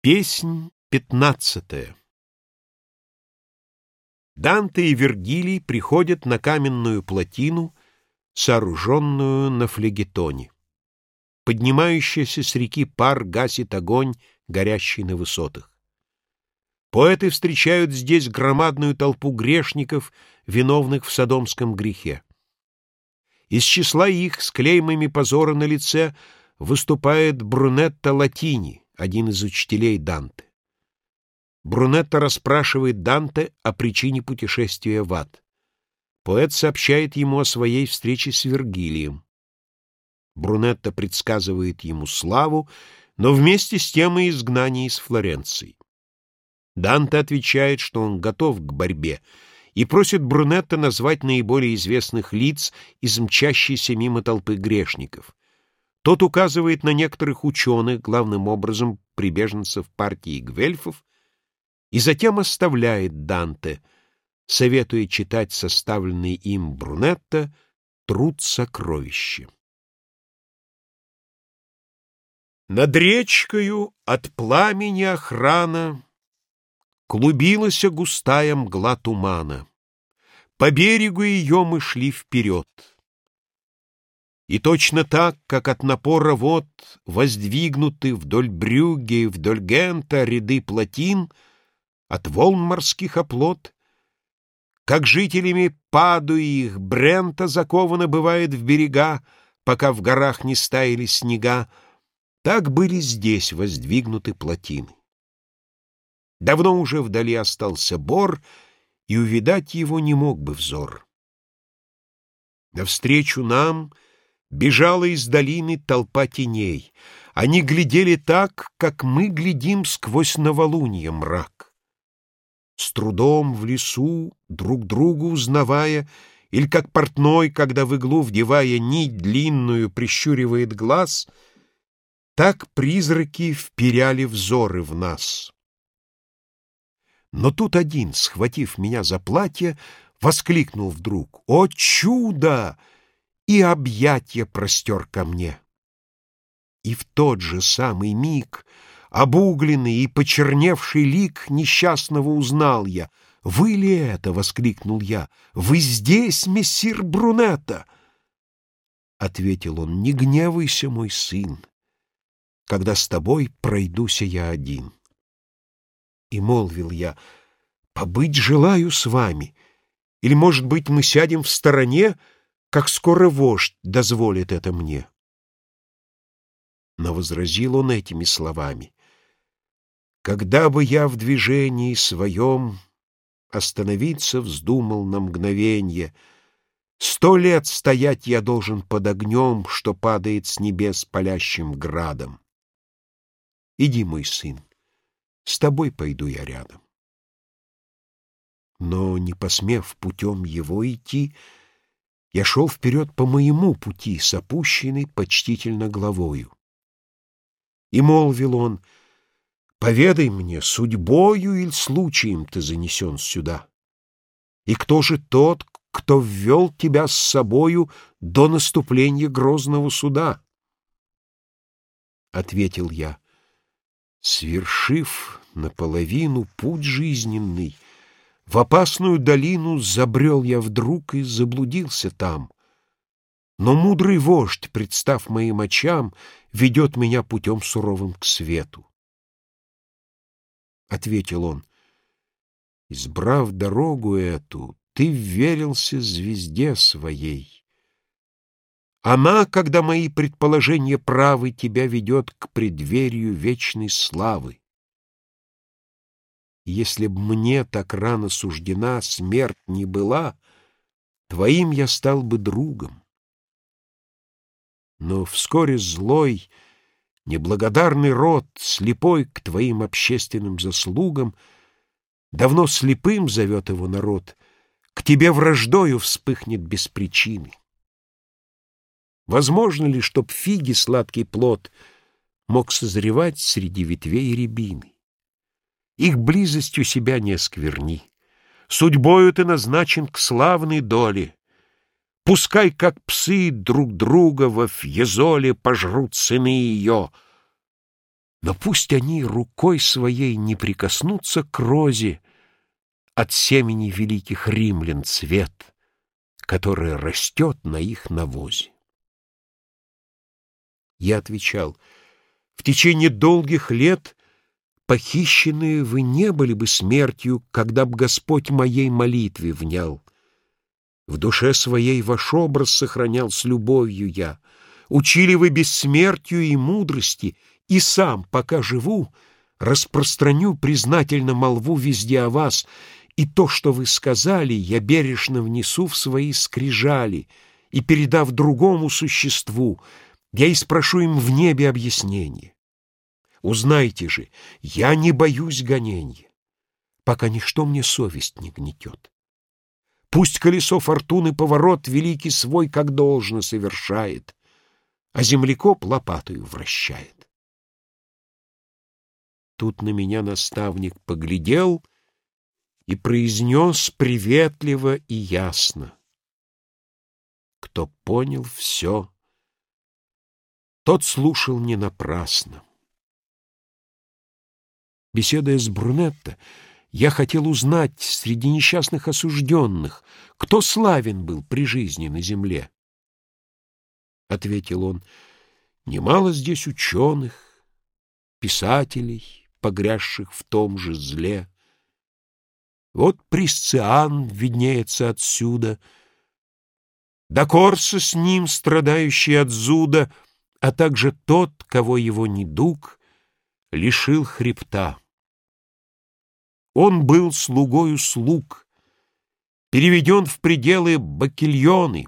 Песнь пятнадцатая Данте и Вергилий приходят на каменную плотину, сооруженную на флегетоне. Поднимающийся с реки пар гасит огонь, горящий на высотах. Поэты встречают здесь громадную толпу грешников, виновных в содомском грехе. Из числа их с клеймами позора на лице выступает Брунетта Латини, один из учителей Данте. Брунетта расспрашивает Данте о причине путешествия в ад. Поэт сообщает ему о своей встрече с Вергилием. Брунетта предсказывает ему славу, но вместе с тем и изгнание из Флоренции. Данте отвечает, что он готов к борьбе, и просит Брунетта назвать наиболее известных лиц из мчащейся мимо толпы грешников. Тот указывает на некоторых ученых, главным образом прибеженцев партии гвельфов, и затем оставляет Данте, советуя читать составленный им Брунетто «Труд сокровища». Над речкою от пламени охрана Клубилась густая мгла тумана. По берегу ее мы шли вперед. И точно так, как от напора вод Воздвигнуты вдоль Брюгге и вдоль Гента ряды плотин От волн морских оплот, Как жителями Паду и их Брента Заковано бывает в берега, Пока в горах не стаяли снега, Так были здесь воздвигнуты плотины. Давно уже вдали остался бор, И увидать его не мог бы взор. Навстречу нам — Бежала из долины толпа теней. Они глядели так, как мы глядим сквозь новолунье мрак. С трудом в лесу, друг друга узнавая, Или как портной, когда в иглу вдевая нить длинную, прищуривает глаз, Так призраки вперяли взоры в нас. Но тут один, схватив меня за платье, воскликнул вдруг «О чудо!» И объятья простер ко мне. И в тот же самый миг обугленный и почерневший лик несчастного узнал я. «Вы ли это?» — воскликнул я. «Вы здесь, мессир Брунетта?» Ответил он, «Не гневайся, мой сын, когда с тобой пройдуся я один». И молвил я, «Побыть желаю с вами, или, может быть, мы сядем в стороне, — как скоро вождь дозволит это мне. Но возразил он этими словами. Когда бы я в движении своем остановиться вздумал на мгновенье, Сто лет стоять я должен под огнем, что падает с небес палящим градом. Иди, мой сын, с тобой пойду я рядом. Но, не посмев путем его идти, я шел вперед по моему пути, с опущенной почтительно головою. И молвил он, «Поведай мне, судьбою или случаем ты занесен сюда? И кто же тот, кто ввел тебя с собою до наступления грозного суда?» Ответил я, «Свершив наполовину путь жизненный, — в опасную долину забрел я вдруг и заблудился там. Но мудрый вождь, представ моим очам, ведет меня путем суровым к свету. Ответил он, избрав дорогу эту, ты верился звезде своей. Она, когда мои предположения правы, тебя ведет к преддверию вечной славы если б мне так рано суждена смерть не была, твоим я стал бы другом. Но вскоре злой, неблагодарный род, слепой к твоим общественным заслугам, давно слепым зовет его народ, к тебе враждою вспыхнет без причины. Возможно ли, чтоб фиги сладкий плод мог созревать среди ветвей рябины? Их близостью себя не оскверни. Судьбою ты назначен к славной доле. Пускай, как псы, друг друга во фьезоле пожрут сыны ее. Но пусть они рукой своей не прикоснутся к розе От семени великих римлян цвет, Который растет на их навозе. Я отвечал, в течение долгих лет Похищенные вы не были бы смертью, Когда б Господь моей молитве внял. В душе своей ваш образ сохранял с любовью я. Учили вы бессмертию и мудрости, И сам, пока живу, распространю признательно молву везде о вас, И то, что вы сказали, я бережно внесу в свои скрижали, И, передав другому существу, я и спрошу им в небе объяснение. Узнайте же, я не боюсь гоненья, пока ничто мне совесть не гнетет. Пусть колесо фортуны поворот великий свой как должно совершает, а землекоп лопатою вращает. Тут на меня наставник поглядел и произнес приветливо и ясно. Кто понял все, тот слушал не напрасно. Беседуя с Брунетто, я хотел узнать среди несчастных осужденных, кто славен был при жизни на земле. Ответил он, немало здесь ученых, писателей, погрязших в том же зле. Вот Присциан виднеется отсюда, да Корса с ним, страдающий от зуда, а также тот, кого его недуг — лишил хребта. Он был слугою слуг, переведен в пределы бакильоны.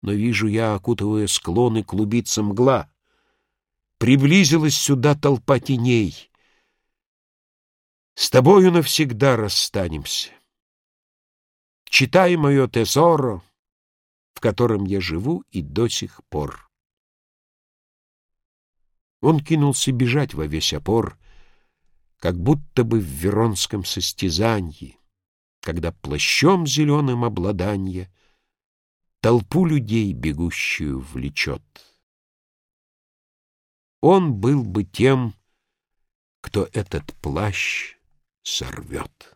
Но вижу я, окутывая склоны, клубица мгла. Приблизилась сюда толпа теней. С тобою навсегда расстанемся. Читай мое тесоро, в котором я живу и до сих пор. Он кинулся бежать во весь опор, как будто бы в веронском состязании, когда плащом зеленым обладанье толпу людей бегущую влечет. Он был бы тем, кто этот плащ сорвет.